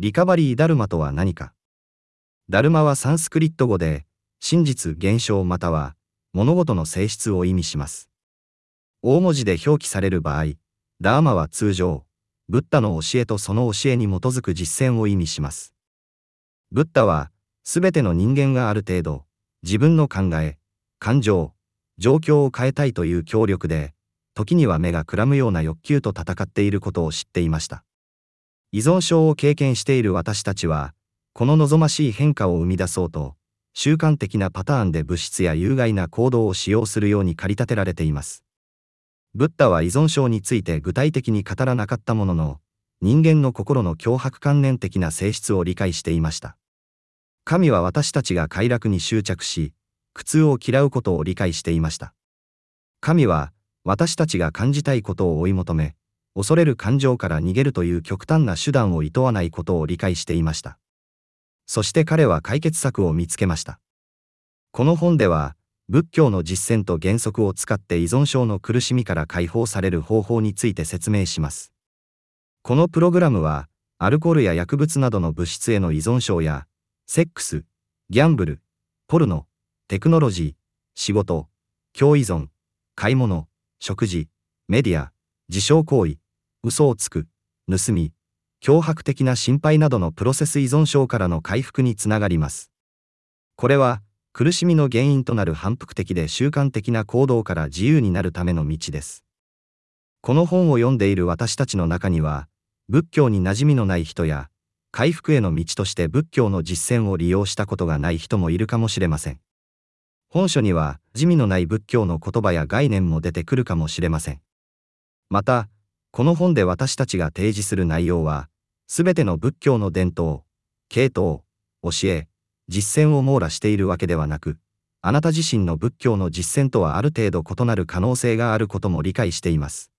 リカバリーダルマとは何かダルマはサンスクリット語で、真実現象または物事の性質を意味します。大文字で表記される場合、ダーマは通常、ブッダの教えとその教えに基づく実践を意味します。ブッダは、すべての人間がある程度、自分の考え、感情、状況を変えたいという協力で、時には目がくらむような欲求と戦っていることを知っていました。依存症を経験している私たちは、この望ましい変化を生み出そうと、習慣的なパターンで物質や有害な行動を使用するように駆り立てられています。ブッダは依存症について具体的に語らなかったものの、人間の心の脅迫観念的な性質を理解していました。神は私たちが快楽に執着し、苦痛を嫌うことを理解していました。神は、私たちが感じたいことを追い求め、恐れる感情から逃げるという極端な手段を厭わないことを理解していました。そして彼は解決策を見つけました。この本では、仏教の実践と原則を使って依存症の苦しみから解放される方法について説明します。このプログラムは、アルコールや薬物などの物質への依存症や、セックス、ギャンブル、ポルノ、テクノロジー、仕事、共依存、買い物、食事、メディア、自傷行為、嘘をつく、盗み、脅迫的な心配などのプロセス依存症からの回復につながります。これは、苦しみの原因となる反復的で習慣的な行動から自由になるための道です。この本を読んでいる私たちの中には、仏教に馴染みのない人や、回復への道として仏教の実践を利用したことがない人もいるかもしれません。本書には、地味のない仏教の言葉や概念も出てくるかもしれません。また、この本で私たちが提示する内容は、すべての仏教の伝統、系統、教え、実践を網羅しているわけではなく、あなた自身の仏教の実践とはある程度異なる可能性があることも理解しています。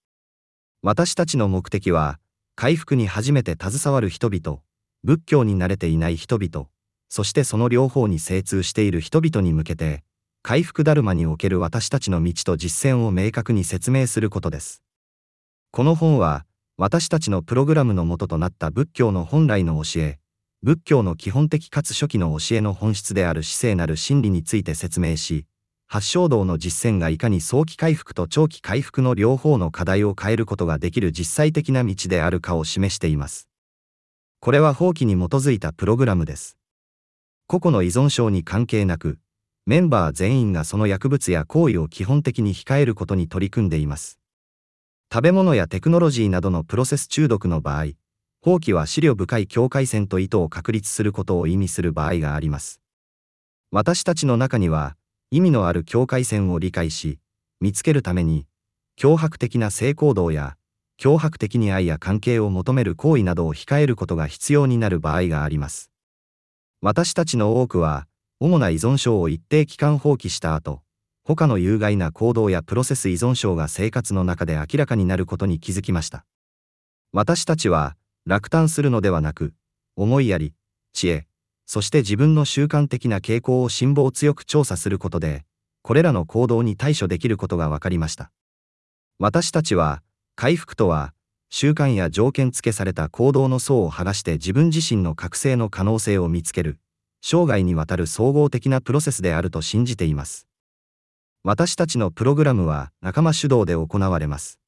私たちの目的は、回復に初めて携わる人々、仏教に慣れていない人々、そしてその両方に精通している人々に向けて、回復ダルマにおける私たちの道と実践を明確に説明することです。この本は、私たちのプログラムの元となった仏教の本来の教え、仏教の基本的かつ初期の教えの本質である姿勢なる真理について説明し、発祥道の実践がいかに早期回復と長期回復の両方の課題を変えることができる実際的な道であるかを示しています。これは法規に基づいたプログラムです。個々の依存症に関係なく、メンバー全員がその薬物や行為を基本的に控えることに取り組んでいます。食べ物やテクノロジーなどのプロセス中毒の場合、放棄は資料深い境界線と意図を確立することを意味する場合があります。私たちの中には、意味のある境界線を理解し、見つけるために、脅迫的な性行動や、脅迫的に愛や関係を求める行為などを控えることが必要になる場合があります。私たちの多くは、主な依存症を一定期間放棄した後、他の有害な行動やプロセス依存症が生活の中で明らかになることに気づきました。私たちは、落胆するのではなく、思いやり、知恵、そして自分の習慣的な傾向を辛抱強く調査することで、これらの行動に対処できることが分かりました。私たちは、回復とは、習慣や条件付けされた行動の層を剥がして自分自身の覚醒の可能性を見つける、生涯にわたる総合的なプロセスであると信じています。私たちのプログラムは仲間主導で行われます。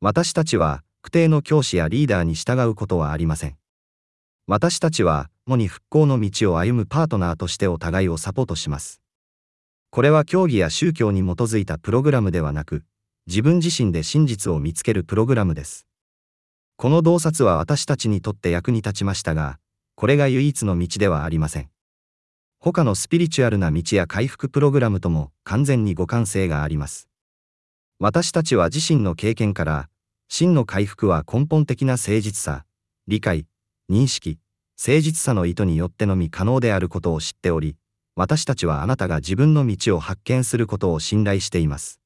私たちは、特定の教師やリーダーに従うことはありません。私たちは、もに復興の道を歩むパートナーとしてお互いをサポートします。これは教義や宗教に基づいたプログラムではなく、自分自身で真実を見つけるプログラムです。この洞察は私たちにとって役に立ちましたが、これが唯一の道ではありません。他のスピリチュアルな道や回復プログラムとも完全に互換性があります。私たちは自身の経験から、真の回復は根本的な誠実さ、理解、認識、誠実さの意図によってのみ可能であることを知っており、私たちはあなたが自分の道を発見することを信頼しています。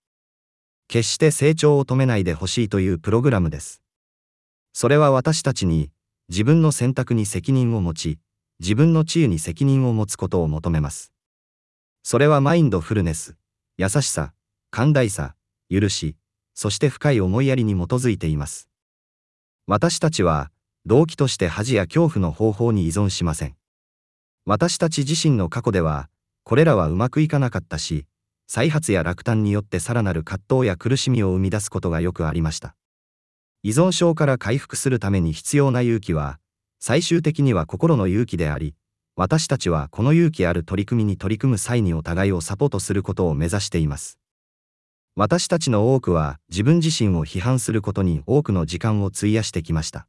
決して成長を止めないでほしいというプログラムです。それは私たちに、自分の選択に責任を持ち、自分の治癒に責任を持つことを求めます。それはマインドフルネス、優しさ、寛大さ、許し、そして深い思いやりに基づいています。私たちは、動機として恥や恐怖の方法に依存しません。私たち自身の過去では、これらはうまくいかなかったし、再発や落胆によってさらなる葛藤や苦しみを生み出すことがよくありました。依存症から回復するために必要な勇気は、最終的には心の勇気であり、私たちはこの勇気ある取り組みに取り組む際にお互いをサポートすることを目指しています。私たちの多くは自分自身を批判することに多くの時間を費やしてきました。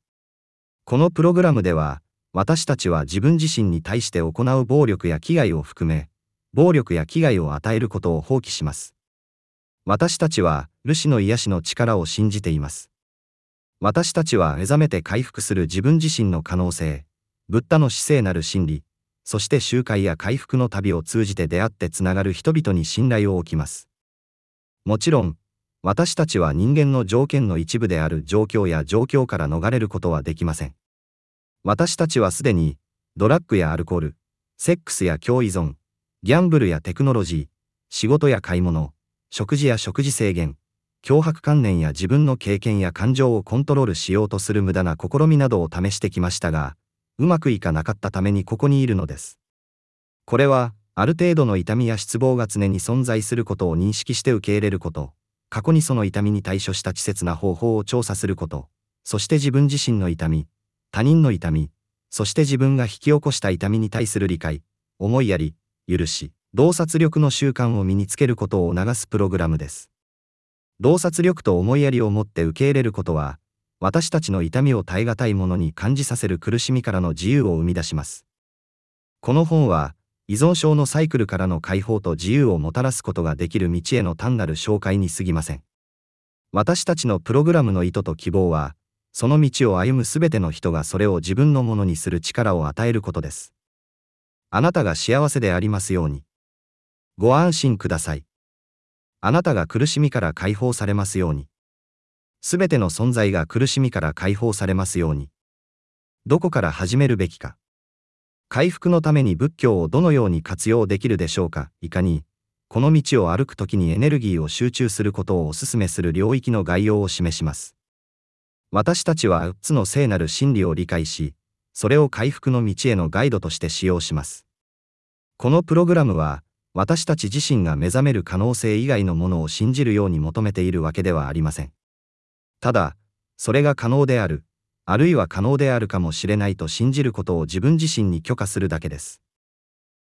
このプログラムでは、私たちは自分自身に対して行う暴力や危害を含め、暴力や危害を与えることを放棄します。私たちは、ルシの癒しの力を信じています。私たちは目覚めて回復する自分自身の可能性、ブッダの姿勢なる真理、そして集会や回復の旅を通じて出会ってつながる人々に信頼を置きます。もちろん、私たちは人間の条件の一部である状況や状況から逃れることはできません。私たちはすでに、ドラッグやアルコール、セックスや強依存、ギャンブルやテクノロジー、仕事や買い物、食事や食事制限、脅迫観念や自分の経験や感情をコントロールしようとする無駄な試みなどを試してきましたが、うまくいかなかったためにここにいるのです。これは、ある程度の痛みや失望が常に存在することを認識して受け入れること、過去にその痛みに対処した稚拙な方法を調査すること、そして自分自身の痛み、他人の痛み、そして自分が引き起こした痛みに対する理解、思いやり、許し、洞察力の習慣を身につけることを促すプログラムです。洞察力と思いやりを持って受け入れることは、私たちの痛みを耐え難いものに感じさせる苦しみからの自由を生み出します。この本は、依存症のサイクルからの解放と自由をもたらすことができる道への単なる紹介に過ぎません。私たちのプログラムの意図と希望は、その道を歩むすべての人がそれを自分のものにする力を与えることです。あなたが幸せでありますように。ご安心ください。あなたが苦しみから解放されますように。すべての存在が苦しみから解放されますように。どこから始めるべきか。回復のために仏教をどのように活用できるでしょうか。いかに、この道を歩くときにエネルギーを集中することをお勧めする領域の概要を示します。私たちは6つの聖なる真理を理解し、それを回復の道へのガイドとして使用します。このプログラムは、私たち自身が目覚める可能性以外のものを信じるように求めているわけではありません。ただ、それが可能である、あるいは可能であるかもしれないと信じることを自分自身に許可するだけです。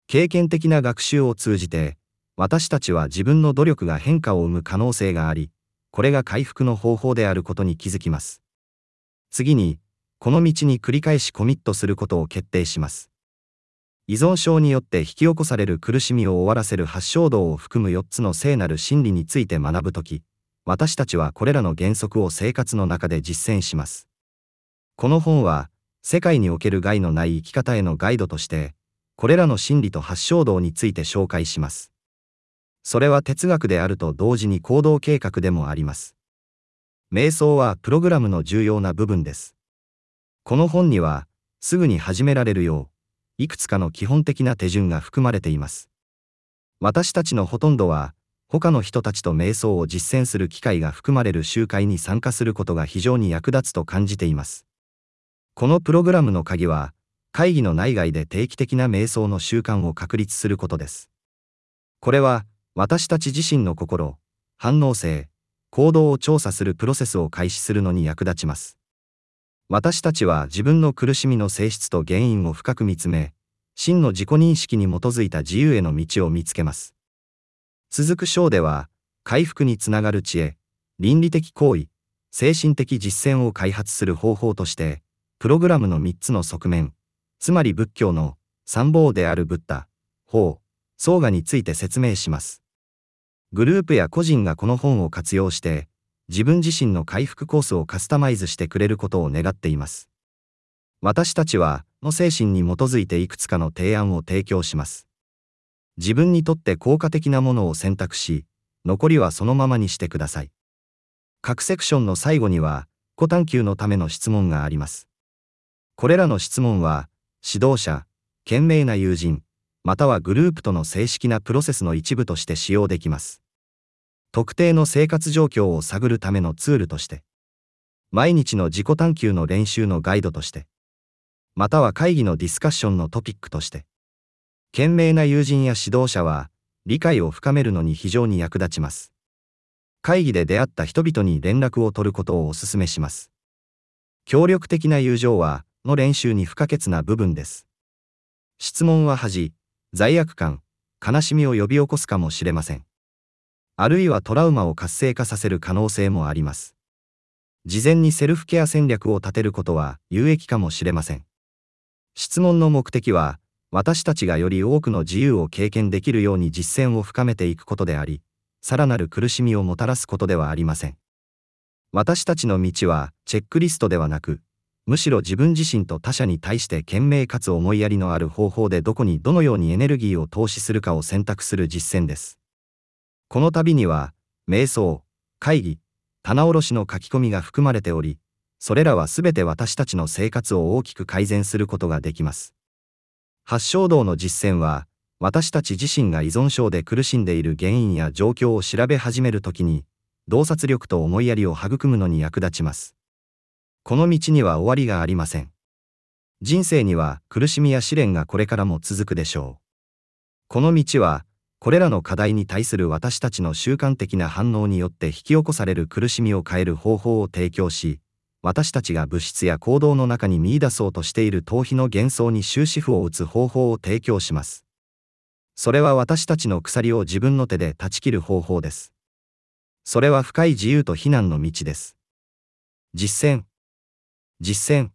経験的な学習を通じて、私たちは自分の努力が変化を生む可能性があり、これが回復の方法であることに気づきます。次に、この道に繰り返しコミットすることを決定します。依存症によって引き起こされる苦しみを終わらせる発症道を含む4つの聖なる真理について学ぶとき、私たちはこれらの原則を生活の中で実践します。この本は、世界における害のない生き方へのガイドとして、これらの真理と発症道について紹介します。それは哲学であると同時に行動計画でもあります。瞑想はプログラムの重要な部分です。この本には、すぐに始められるよう、いくつかの基本的な手順が含まれています。私たちのほとんどは、他の人たちと瞑想を実践する機会が含まれる集会に参加することが非常に役立つと感じています。このプログラムの鍵は、会議の内外で定期的な瞑想の習慣を確立することです。これは、私たち自身の心、反応性、行動を調査するプロセスを開始するのに役立ちます。私たちは自分の苦しみの性質と原因を深く見つめ、真の自己認識に基づいた自由への道を見つけます。続く章では、回復につながる知恵、倫理的行為、精神的実践を開発する方法として、プログラムの3つの側面、つまり仏教の三宝であるブッダ、法、相我について説明します。グループや個人がこの本を活用して、自分自身の回復コースをカスタマイズしてくれることを願っています。私たちは、の精神に基づいていくつかの提案を提供します。自分にとって効果的なものを選択し、残りはそのままにしてください。各セクションの最後には、古探求のための質問があります。これらの質問は、指導者、賢明な友人、またはグループとの正式なプロセスの一部として使用できます。特定の生活状況を探るためのツールとして。毎日の自己探求の練習のガイドとして、または会議のディスカッションのトピックとして、賢明な友人や指導者は、理解を深めるのに非常に役立ちます。会議で出会った人々に連絡を取ることをお勧めします。協力的な友情は、の練習に不可欠な部分です。質問は恥、罪悪感、悲しみを呼び起こすかもしれません。あるいはトラウマを活性化させる可能性もあります。事前にセルフケア戦略を立てることは有益かもしれません。質問の目的は、私たちがより多くの自由を経験できるように実践を深めていくことであり、さらなる苦しみをもたらすことではありません。私たちの道はチェックリストではなく、むしろ自分自身と他者に対して賢明かつ思いやりのある方法でどこにどのようにエネルギーを投資するかを選択する実践です。この旅には、瞑想、会議、棚卸しの書き込みが含まれており、それらはすべて私たちの生活を大きく改善することができます。発症道の実践は、私たち自身が依存症で苦しんでいる原因や状況を調べ始めるときに、洞察力と思いやりを育むのに役立ちます。この道には終わりがありません。人生には苦しみや試練がこれからも続くでしょう。この道は、これらの課題に対する私たちの習慣的な反応によって引き起こされる苦しみを変える方法を提供し、私たちが物質や行動の中に見出そうとしている逃避の幻想に終止符を打つ方法を提供します。それは私たちの鎖を自分の手で断ち切る方法です。それは深い自由と非難の道です。実践。実践。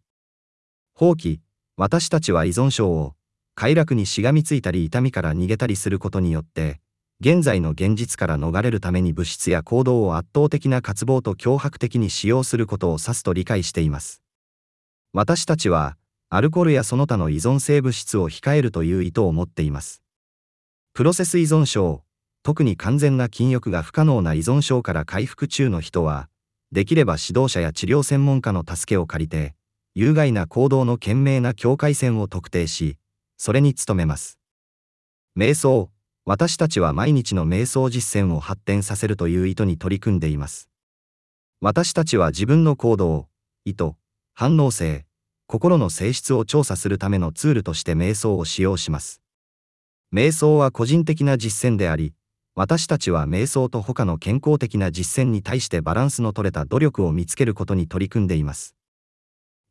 放棄。私たちは依存症を快楽にしがみついたり痛みから逃げたりすることによって、現在の現実から逃れるために物質や行動を圧倒的な渇望と脅迫的に使用することを指すと理解しています。私たちは、アルコールやその他の依存性物質を控えるという意図を持っています。プロセス依存症、特に完全な禁欲が不可能な依存症から回復中の人は、できれば指導者や治療専門家の助けを借りて、有害な行動の賢明な境界線を特定し、それに努めます。瞑想、私たちは毎日の瞑想実践を発展させるという意図に取り組んでいます。私たちは自分の行動、意図、反応性、心の性質を調査するためのツールとして瞑想を使用します。瞑想は個人的な実践であり、私たちは瞑想と他の健康的な実践に対してバランスの取れた努力を見つけることに取り組んでいます。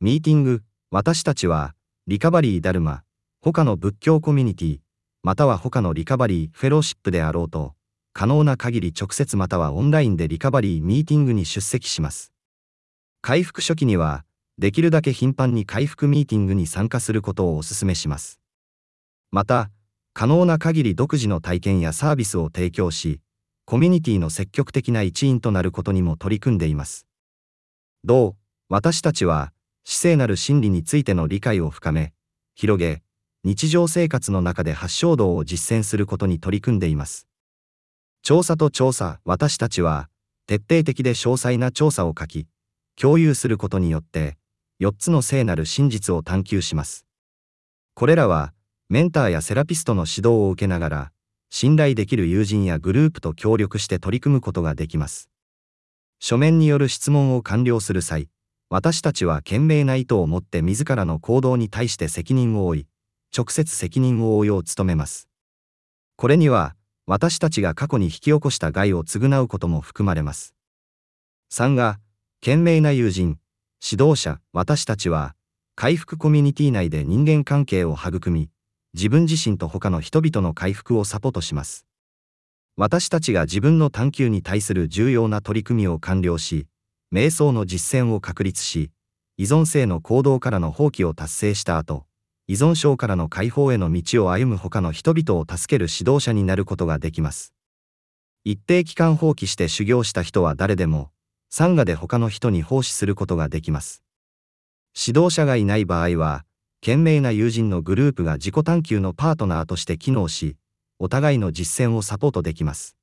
ミーティング、私たちは、リカバリーダルマ、他の仏教コミュニティ、または他のリカバリーフェローシップであろうと、可能な限り直接またはオンラインでリカバリーミーティングに出席します。回復初期には、できるだけ頻繁に回復ミーティングに参加することをお勧めします。また、可能な限り独自の体験やサービスを提供し、コミュニティの積極的な一員となることにも取り組んでいます。どう、私たちは、死生なる真理についての理解を深め、広げ、日常生活の中で発祥道を実践することに取り組んでいます。調査と調査、私たちは、徹底的で詳細な調査を書き、共有することによって、4つの聖なる真実を探求します。これらは、メンターやセラピストの指導を受けながら、信頼できる友人やグループと協力して取り組むことができます。書面による質問を完了する際、私たちは賢明な意図を持って自らの行動に対して責任を負い、直接責任を負うよう努めます。これには、私たちが過去に引き起こした害を償うことも含まれます。3が、賢明な友人、指導者、私たちは、回復コミュニティ内で人間関係を育み、自分自身と他の人々の回復をサポートします。私たちが自分の探求に対する重要な取り組みを完了し、瞑想の実践を確立し、依存性の行動からの放棄を達成した後、依存症からの解放への道を歩む他の人々を助ける指導者になることができます。一定期間放棄して修行した人は誰でも、サンガで他の人に奉仕することができます。指導者がいない場合は、賢明な友人のグループが自己探求のパートナーとして機能し、お互いの実践をサポートできます。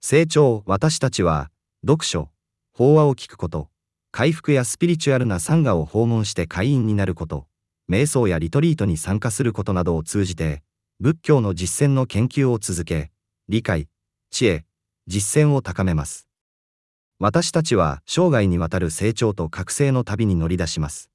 成長、私たちは、読書、法話を聞くこと、回復やスピリチュアルなサンガを訪問して会員になること、瞑想やリトリートに参加することなどを通じて、仏教の実践の研究を続け、理解、知恵、実践を高めます。私たちは生涯にわたる成長と覚醒の旅に乗り出します。